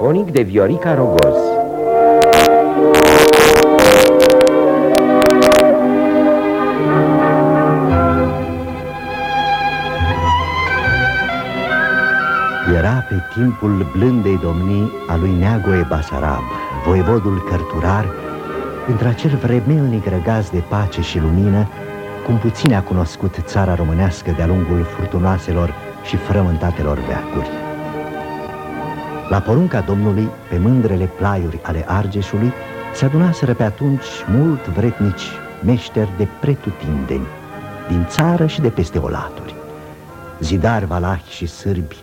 radiofonic de Viorica Rogoz Era pe timpul blândei domnii a lui Neagoe Basarab, voievodul cărturar, între acel vremelnic răgaz de pace și lumină, cum puțin a cunoscut țara românească de-a lungul furtunoaselor și frământatelor veacuri. La porunca Domnului, pe mândrele plaiuri ale Argeșului, se adunaseră pe atunci mult vretnici meșteri de pretutindeni, din țară și de peste olaturi. Zidari, valahi și sârbi,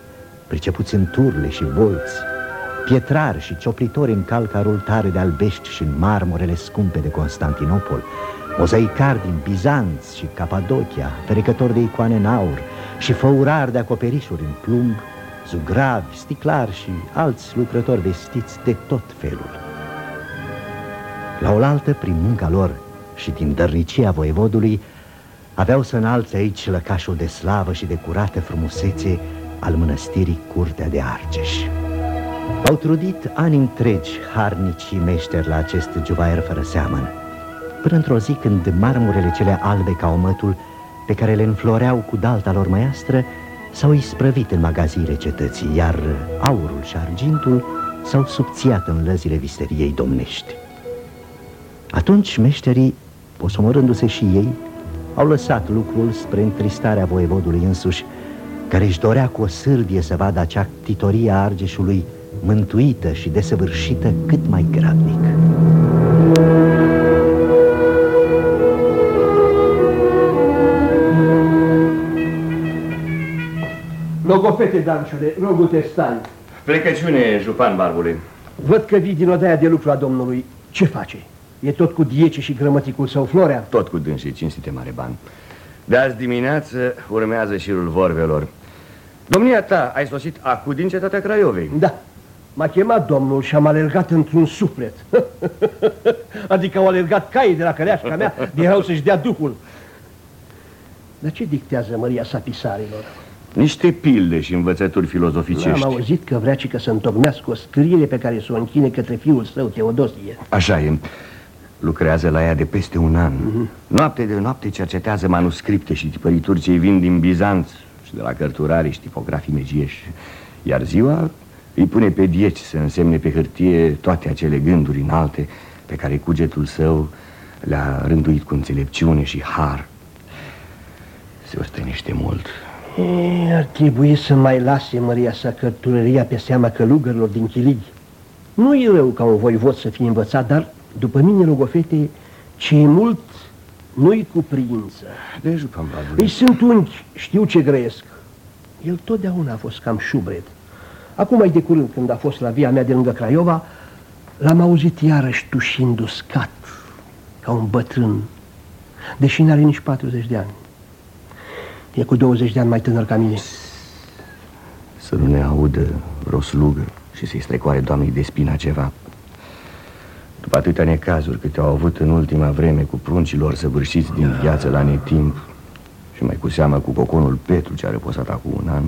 pricepuți în turle și bolți, pietrari și cioplitori în calcarul tare de albești și în marmorele scumpe de Constantinopol, mozaicari din Bizanț și Capadocia, ferecători de icoane în aur și făurari de acoperișuri în plumb, zugravi, sticlari și alți lucrători vestiți de tot felul. La oaltă, prin munca lor și din dărnicia voievodului, aveau să înalțe aici lăcașul de slavă și de curată frumusețe al mănăstirii Curtea de Argeș. Au trudit ani întregi harnicii meșteri la acest juvaier fără seamăn, până într-o zi când marmurele cele albe ca omătul, pe care le înfloreau cu dalta lor măiastră, s-au isprăvit în magaziile cetății, iar aurul și argintul s-au subțiat în lăzile visteriei domnești. Atunci meșterii, posomorându-se și ei, au lăsat lucrul spre întristarea voievodului însuși, care își dorea cu o sârdie să vadă acea titorie a Argeșului mântuită și desăvârșită cât mai gradnic. Logofete, Danciule, rogu te stai. Plecăciune, Jupan Barbule. Văd că vii din odaia de lucru a domnului. Ce face? E tot cu diece și grămăticul său Florea? Tot cu dânsii, cinstite mare bani. De azi dimineață urmează șirul vorbelor. Domnia ta, ai sosit acu din cetatea Craiovei? Da. M-a chemat domnul și am alergat într-un suflet. adică au alergat caii de la căleașca mea, de erau să-și dea duhul. Dar ce dictează Maria Sapisarilor? Niște pilde și învățături filozoficești. Am auzit că vrea și că să întocmească o scriere pe care să o închine către fiul său, Teodosie. Așa e. Lucrează la ea de peste un an. Mm -hmm. Noapte de noapte cercetează manuscripte și tipărituri ce vin din Bizanț și de la cărturari și tipografii megieși. Iar ziua îi pune pe dieci să însemne pe hârtie toate acele gânduri înalte pe care cugetul său le-a rânduit cu înțelepciune și har. Se ostenește mult. E, ar trebui să mai lase Maria sa cărturăria pe seama călugărilor din Chiligi. Nu e rău ca un voivod să fie învățat, dar, după mine, rugofete, ce e mult nu-i cuprință. De jucam Îi sunt unchi, știu ce grăiesc. El totdeauna a fost cam șubred. Acum mai de curând, când a fost la via mea de lângă Craiova, l-am auzit iarăși tușind uscat, ca un bătrân, deși n-are nici 40 de ani. E cu 20 de ani mai tânăr ca mine. Să nu ne audă vreo slugă și să-i strecoare doamnei de spina ceva. După atâtea necazuri câte au avut în ultima vreme cu pruncilor săvârșiți din viață la netimp și mai cu seamă cu coconul Petru ce a reposat acum un an,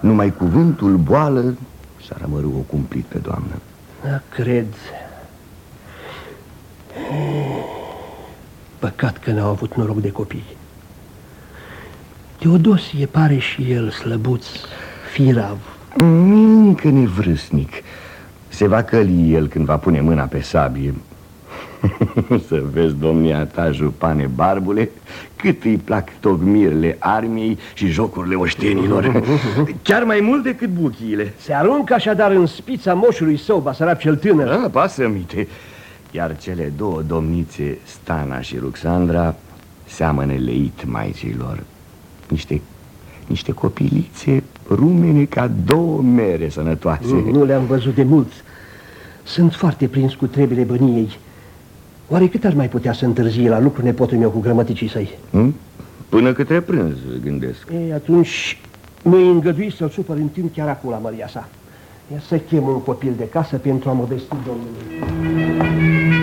numai cuvântul boală s-a rămărât o cumplit pe doamnă. Da, cred. Păcat că n-au avut noroc de copii. Teodosie pare și el slăbuț, firav. Încă nevrâsnic. Se va căli el când va pune mâna pe sabie. Să vezi, domnia ta, jupane barbule, cât îi plac tocmirile armiei și jocurile oștenilor. Chiar mai mult decât buchiile. Se aruncă așadar în spița moșului său, Basarab cel tânăr. Da, pasă mite. Iar cele două domnițe, Stana și Ruxandra, seamănă leit maicilor. Niște, niște copilițe rumene ca două mere sănătoase. Nu, nu le-am văzut de mult. Sunt foarte prins cu trebile băniei. Oare cât ar mai putea să întârzie la lucru nepotul meu cu grămăticii săi? Hmm? Până către prânz, gândesc. Ei, atunci nu-i îngădui să-l supăr în timp chiar acum la Maria sa. Ia să chem un copil de casă pentru a mă vesti domnului.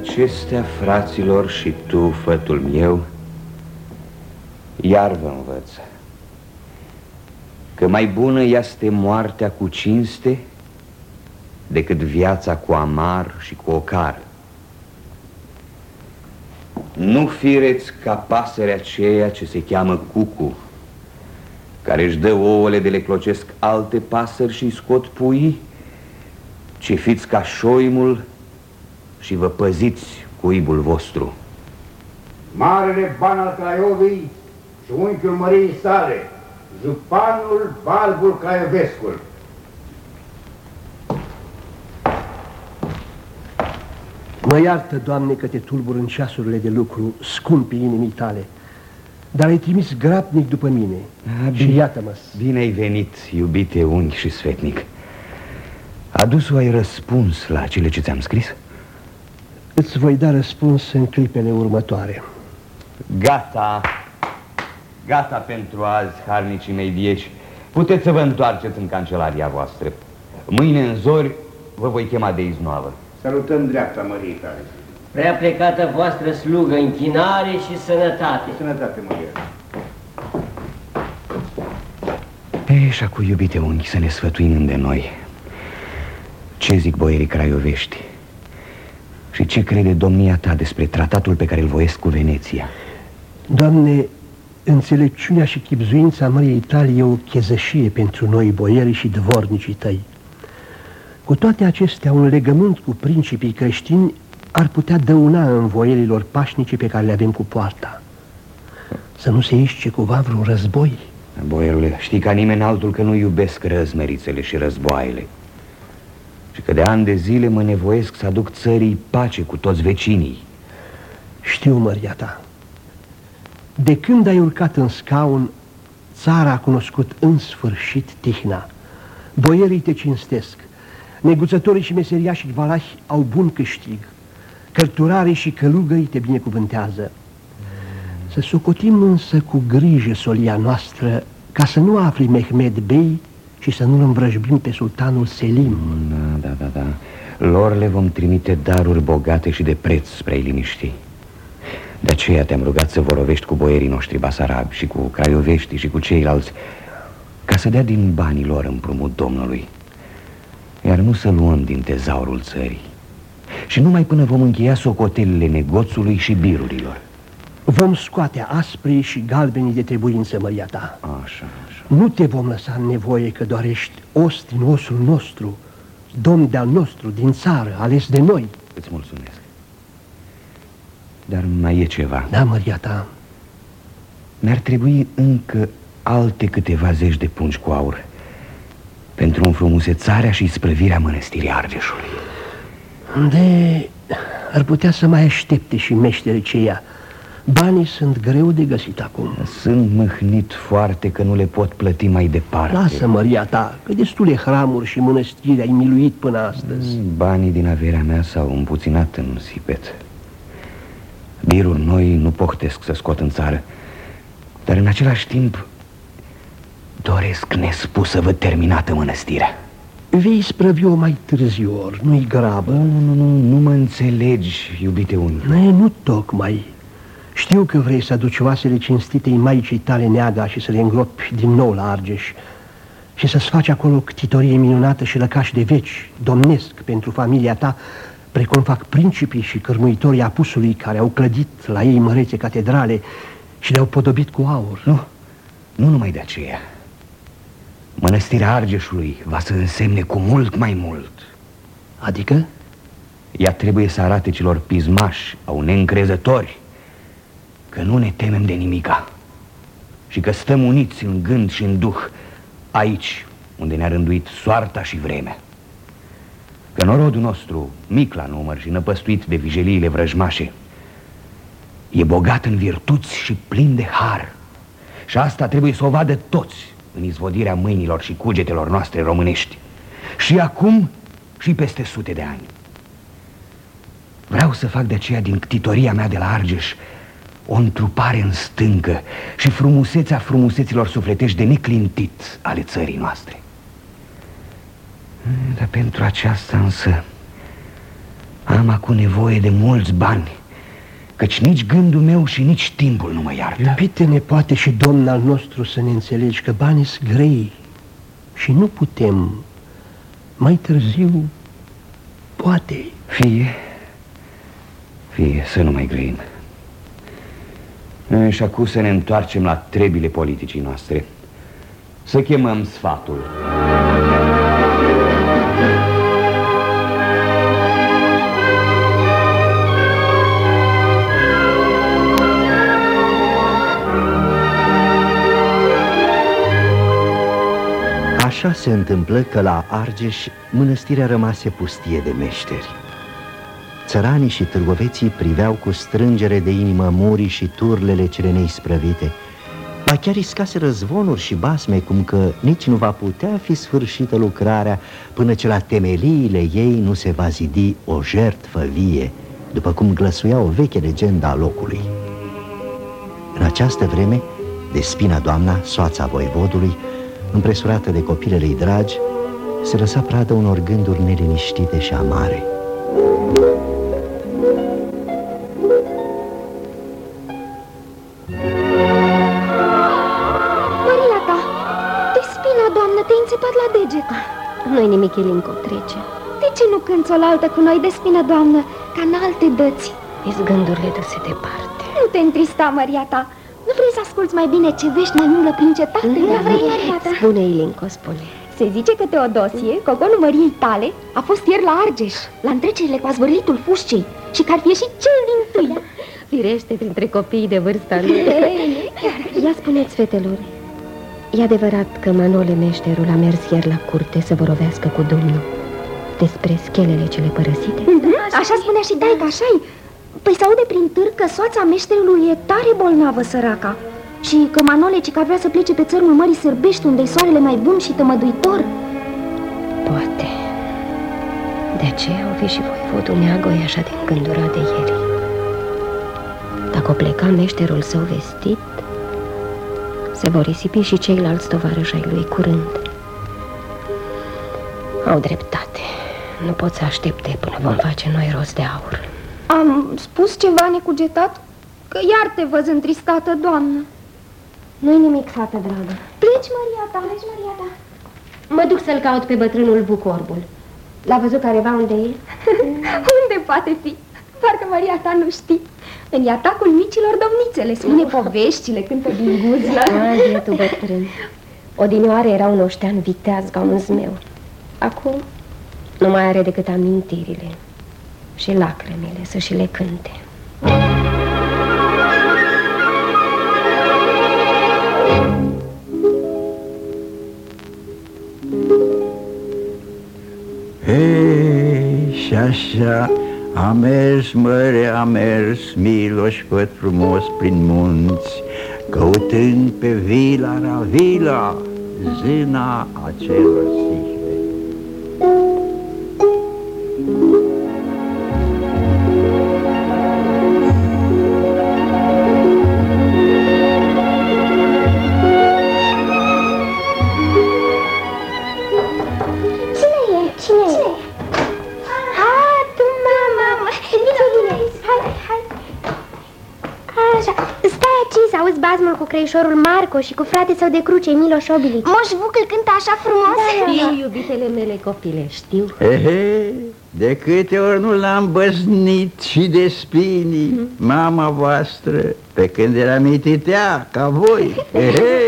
Acestea, fraților, și tu, fătul meu, iar vă învăț că mai bună este moartea cu cinste decât viața cu amar și cu ocar. Nu fireți ca pasărea aceea ce se cheamă cucu, care își dă ouăle de le clocesc alte pasări și scot pui, ci fiți ca șoimul și vă păziți cuibul vostru. Marele ban al Craiovei și unchiul măriei sale, Zupanul Balbul Craiovescul. Mă iartă, Doamne, că te tulbur în ceasurile de lucru, scumpi inimii tale, dar ai trimis grabnic după mine A, și iată-mă. Bine ai venit, iubite unghi și sfetnic. Adus ai răspuns la cele ce ți-am scris? Îți voi da răspuns în clipele următoare. Gata, gata pentru azi, harnicii mei vieși. Puteți să vă întoarceți în cancelaria voastră. Mâine în zori vă voi chema de iznoavă. Salutăm dreapta măriei tale. Prea plecată voastră slugă, închinare și sănătate. Sănătate, Mărie. E, și cu iubite unchi, să ne sfătuim de noi. Ce zic boierii craiovești? Și ce crede domnia ta despre tratatul pe care îl voiesc cu Veneția? Doamne, înțelepciunea și chipzuința Mării Italiei e o chezășie pentru noi, boierii și dvornicii tăi. Cu toate acestea, un legământ cu principii creștini ar putea dăuna învoierilor pașnice pe care le avem cu poarta. Să nu se isce cumva vreun război. Boierule, știi ca nimeni altul că nu iubesc răzmerițele și războaiele și că de ani de zile mă nevoiesc să aduc țării pace cu toți vecinii. Știu, măria ta. De când ai urcat în scaun, țara a cunoscut în sfârșit tihna. Boierii te cinstesc, neguțătorii și meseriașii valahi au bun câștig, cărturarii și călugării te binecuvântează. Să socotim însă cu grijă solia noastră ca să nu afli Mehmed Bey și să nu-l învrăjbim pe sultanul Selim. Da, da, da, da. Lor le vom trimite daruri bogate și de preț spre liniști. De aceea te-am rugat să vorovești cu boierii noștri basarabi și cu craiovești și cu ceilalți, ca să dea din banii lor împrumut Domnului, iar nu să luăm din tezaurul țării. Și numai până vom încheia socotelile negoțului și birurilor. Vom scoate asprii și galbenii de trebuință, măria ta. Așa, așa. Nu te vom lăsa în nevoie că doar ești os din osul nostru, domn de-al nostru, din țară, ales de noi. Îți mulțumesc. Dar mai e ceva. Da, măria ta. Mi-ar trebui încă alte câteva zeci de pungi cu aur pentru înfrumusețarea și sprăvirea mănăstirii Argeșului. De ar putea să mai aștepte și meșterii ceia Banii sunt greu de găsit acum. Sunt mâhnit foarte că nu le pot plăti mai departe. Lasă, măria ta, că destule hramuri și mănăstiri ai miluit până astăzi. Mm, Banii din averea mea s-au împuținat în sipet. Biruri noi nu pohtesc să scot în țară Dar în același timp doresc nespus să văd terminată mănăstirea. Vei sprăvi-o mai târziu ori, nu-i grabă? Nu, nu, nu, nu mă înțelegi, iubite unii. Nu, nu tocmai știu că vrei să aduci oasele cinstitei maicii tale neaga și să le îngropi din nou la Argeș și să-ți faci acolo ctitorie minunată și lăcaș de veci, domnesc pentru familia ta, precum fac principii și cărmuitorii apusului care au clădit la ei mărețe catedrale și le-au podobit cu aur. Nu, nu numai de aceea. Mănăstirea Argeșului va să însemne cu mult mai mult. Adică? Ea trebuie să arate celor pismași, au neîncrezători, că nu ne temem de nimica și că stăm uniți în gând și în duh aici unde ne-a rânduit soarta și vremea. Că norodul nostru, mic la număr și năpăstuit de vijeliile vrăjmașe, e bogat în virtuți și plin de har. Și asta trebuie să o vadă toți în izvodirea mâinilor și cugetelor noastre românești. Și acum și peste sute de ani. Vreau să fac de aceea din ctitoria mea de la Argeș o întrupare în stâncă și frumusețea frumuseților sufletești de neclintit ale țării noastre. Dar pentru aceasta însă Am acum nevoie de mulți bani Căci nici gândul meu și nici timpul nu mă iartă Iubite-ne poate și domn al nostru să ne înțelegi că banii sunt grei Și nu putem Mai târziu Poate Fie Fie să nu mai grăim Și acum să ne întoarcem la trebile politicii noastre Să chemăm sfatul Așa se întâmplă că la Argeș mănăstirea rămase pustie de meșteri. Țăranii și târgoveții priveau cu strângere de inimă murii și turlele cele neisprăvite, ba chiar iscase răzvonuri și basme, cum că nici nu va putea fi sfârșită lucrarea până ce la temeliile ei nu se va zidi o jertfă vie, după cum glăsuia o veche legenda a locului. În această vreme, de spina doamna, soața voivodului, împresurată de copilele ei dragi, se lăsa pradă unor gânduri neliniștite și amare. Nu-i nimic, Ilinco, trece. De ce nu cânți o altă cu noi de spină, doamnă, ca în alte dăți? Îți gândurile duse departe. Nu te întrista, Maria ta. Nu vrei să asculți mai bine ce vești ne umblă prin cetate? Nu vrei, Maria ta. Spune, Ilinco, spune. Se zice că Teodosie, coconul Măriei tale, a fost ieri la Argeș, la întrecerile cu azvârlitul fușcii și că ar fi ieșit cel din tâi. Firește printre copiii de vârsta lui. Ia spuneți, fetelor, e adevărat că Manole meșterul a mers ieri la curte să vorovească cu domnul despre schelele cele părăsite? Mhm, Așa spunea și taica, așa -i. Păi se aude prin târg că soața meșterului e tare bolnavă, săraca. Și că Manole ci că ar vrea să plece pe țărmul Mării Sârbești, unde e soarele mai bun și tămăduitor. Poate. De aceea au fi și voivodul Neagoi așa de îngândurat de ieri. Dacă o pleca meșterul său vestit, se vor risipi și ceilalți tovarăși ai lui curând. Au dreptate. Nu pot să aștepte până vom face noi rost de aur. Am spus ceva necugetat? Că iar te văz întristată, doamnă. Nu-i nimic, fată dragă. Pleci, Maria ta, pleci, Maria ta. Mă duc să-l caut pe bătrânul Bucorbul. L-a văzut careva unde e? Unde poate fi? Parcă Maria ta nu știi. În iatacul micilor domnițele spune poveștile, cântă din guzlă. Ah, bietul bătrân. Odinioare era un oștean viteaz ca un zmeu. Acum nu mai are decât amintirile și lacrimile să și le cânte. Hei, și așa a mers, măre, a mers, Miloș păt frumos prin munți, Căutând pe vila Ravila, zâna acelor sihre. Creișorul Marco și cu frate său de cruce, Miloș Obilici. Moș Vuc îl cântă așa frumos. Știu, iubitele mele copile, știu. Ehe, de câte ori nu l-am băznit și de spini Mama voastră, pe când era mititea, ca voi Ehe,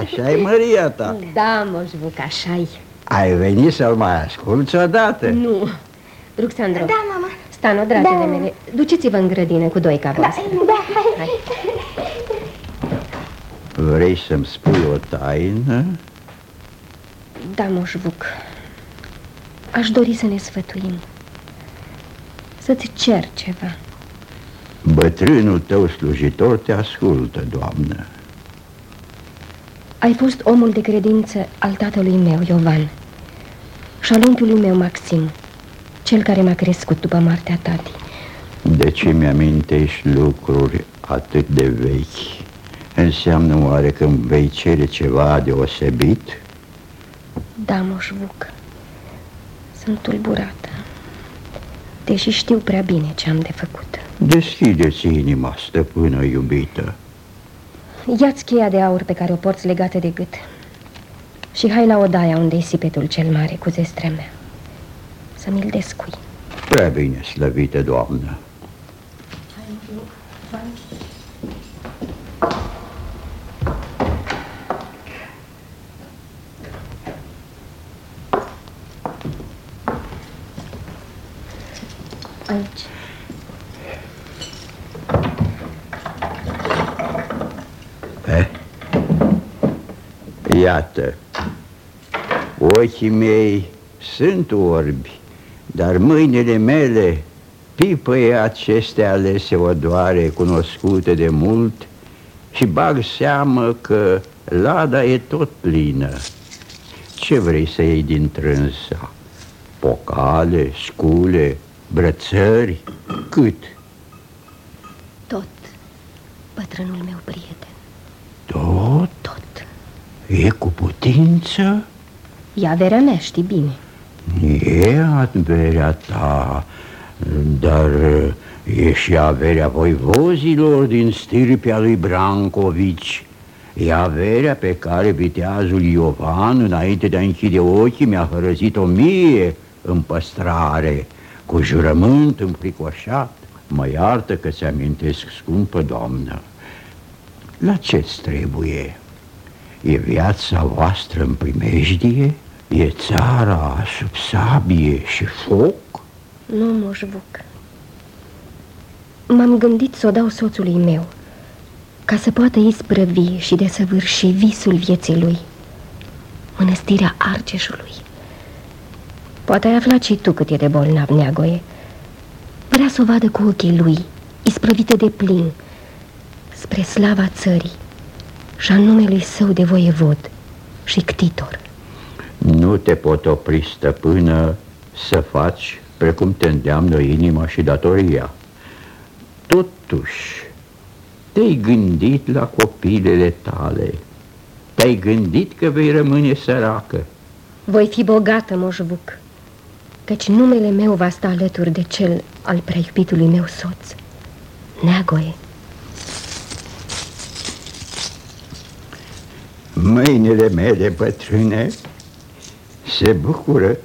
așa e Maria ta Da, moșbuc, așa-i. Ai venit să-l mai asculți odată? Nu. Ruxandro, Da, mama. Stano, dragile Da. mele, duceți-vă în grădină cu doi ca voastră. Da, hai. Hai. Vrei să-mi spui o taină? Da, moșbuc. Aș dori să ne sfătuim. Să-ți cer ceva. Bătrânul tău slujitor te ascultă, doamnă Ai fost omul de credință al tatălui meu, Iovan, și al unchiului meu, Maxim, cel care m-a crescut după moartea tati. De ce mi-amintești lucruri atât de vechi? Înseamnă oare că îmi vei cere ceva deosebit? Da, moșbuc, sunt tulburată. Deși știu prea bine ce am de făcut. Deschideți inima, stăpână iubită. Ia-ți cheia de aur pe care o porți legată de gât. Și hai la odaia unde e sipetul cel mare cu zestrea mea. Să mi-l descui. Prea bine, slăvită doamnă. Aici Iată, ochii mei sunt orbi, dar mâinile mele pipăie aceste alese odoare cunoscute de mult și bag seamă că lada e tot plină. Ce vrei să iei din trânsa? Pocale, scule, brățări? Cât? Tot, bătrânul meu prieten Tot? Tot E cu putință? E averea mea, știi bine E averea ta, dar e și averea voivozilor din stirpea lui Brancovici. E averea pe care viteazul Iovan, înainte de a închide ochii, mi-a hărăzit-o mie în păstrare, cu jurământ înfricoșat. Mă iartă că ți amintesc, scumpă doamnă. La ce-ți trebuie? E viața voastră în primejdie? E țara sub sabie și foc? Nu, moșvuc M-am gândit să o dau soțului meu Ca să poată isprăvi și desăvârși visul vieții lui Mănăstirea Argeșului Poate ai aflat și tu cât e de bolnav Neagoe Vrea să o vadă cu ochii lui Isprăvită de plin Spre slava țării Și a numelui său de voievod Și ctitor Nu te pot opri, stăpână, să faci precum te îndeamnă inima și datoria. Totuși, te-ai gândit la copilele tale. Te-ai gândit că vei rămâne săracă. Voi fi bogată, moșvuc Căci numele meu va sta alături de cel al prea iubitului meu soț Neagoe Mâinile mele bătrâne se bucură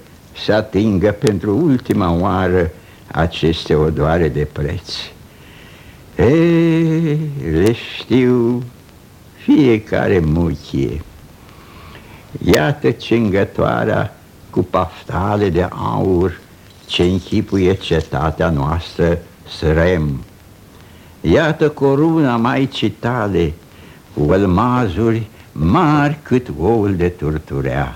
să atingă pentru ultima oară aceste odoare de preț. Ei, le știu fiecare muchie. Iată cingătoarea cu paftale de aur ce închipuie cetatea noastră Srem. Iată coruna Maicii tale cuălmazuri mari cât oul de turturea.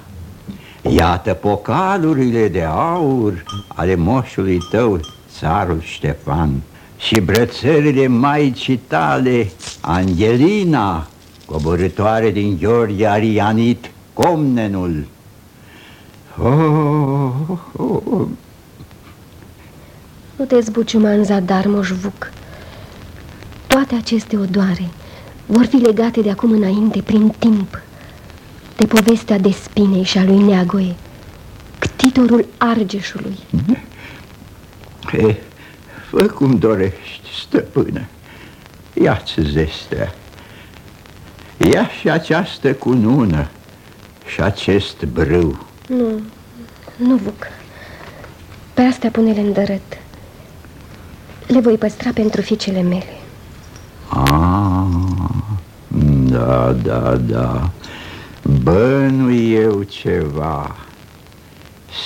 Iată pocalurile de aur ale moșului tău, țarul Ștefan, și brățările Maicii tale, Angelina, coborătoare din Gheorghe Arianit, Comnenul. Oh, oh, oh. Nu te zbuciuma în zadar, moșvuc Toate aceste odoare vor fi legate de acum înainte prin timp De povestea de spinei și a lui Neagoe Ctitorul Argeșului. He, fă cum dorești, stăpână. Ia-ți zestrea. Ia și această cunună și acest brâu. Nu, nu, Vuc. Pe astea pune-le în dărât Le voi păstra pentru fiicele mele. Ah, da, da, da. Bănui eu ceva.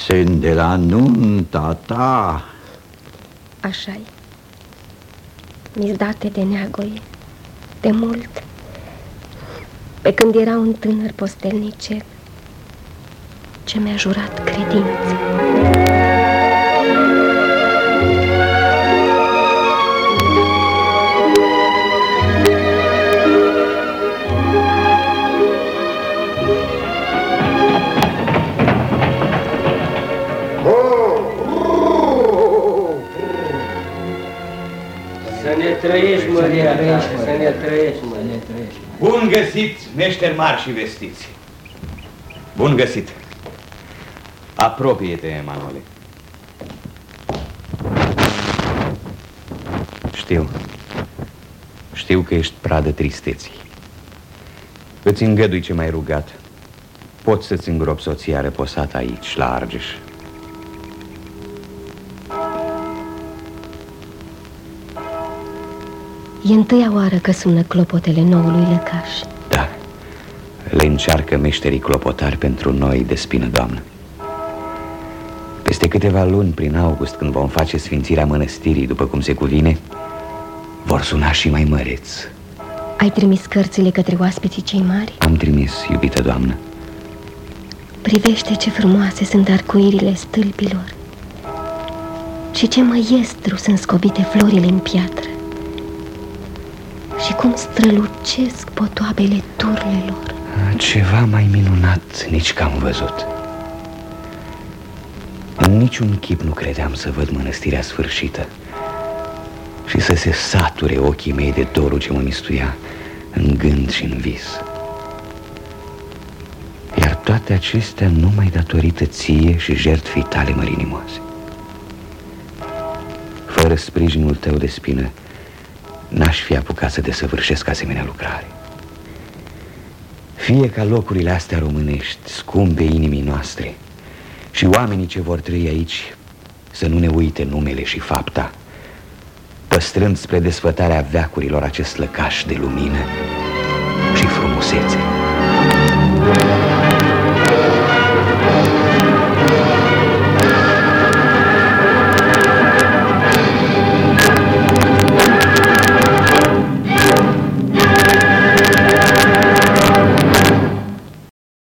Sunt de la nunta ta. Așa -i. Mi-s date de neagoie De mult. Pe când era un tânăr postelnicel Ce mi-a jurat credință Să ne trăiești, Maria, să ne trăiești, Maria. Bun găsit, meșteri mari și vestiți. Bun găsit. Apropie-te, Manole. Știu. Știu că ești pradă tristeții. Îți îngădui ce mai rugat. Poți să-ți îngrop soția reposată aici, la Argeș. E întâia oară că sună clopotele noului lăcaș. Da, le încearcă meșterii clopotari pentru noi de spină, doamnă. Peste câteva luni, prin august, când vom face sfințirea mănăstirii după cum se cuvine Vor suna și mai măreți Ai trimis cărțile către oaspeții cei mari? Am trimis, iubită doamnă. Privește ce frumoase sunt arcuirile stâlpilor. Și ce măiestru sunt scobite florile în piatră. Și cum strălucesc potoabele turlelor. Ceva mai minunat nici că am văzut. În niciun chip nu credeam să văd mănăstirea sfârșită Și să se sature ochii mei de dorul ce mă mistuia În gând și în vis. Iar toate acestea numai datorită ție și jertfii tale mărinimoase. Fără sprijinul tău de spină n-aș fi apucat să desăvârșesc asemenea lucrare. Fie ca locurile astea românești, scumpe inimii noastre, și oamenii ce vor trăi aici să nu ne uite numele și fapta, păstrând spre desfătarea veacurilor acest lăcaș de lumină și frumusețe. Thank you.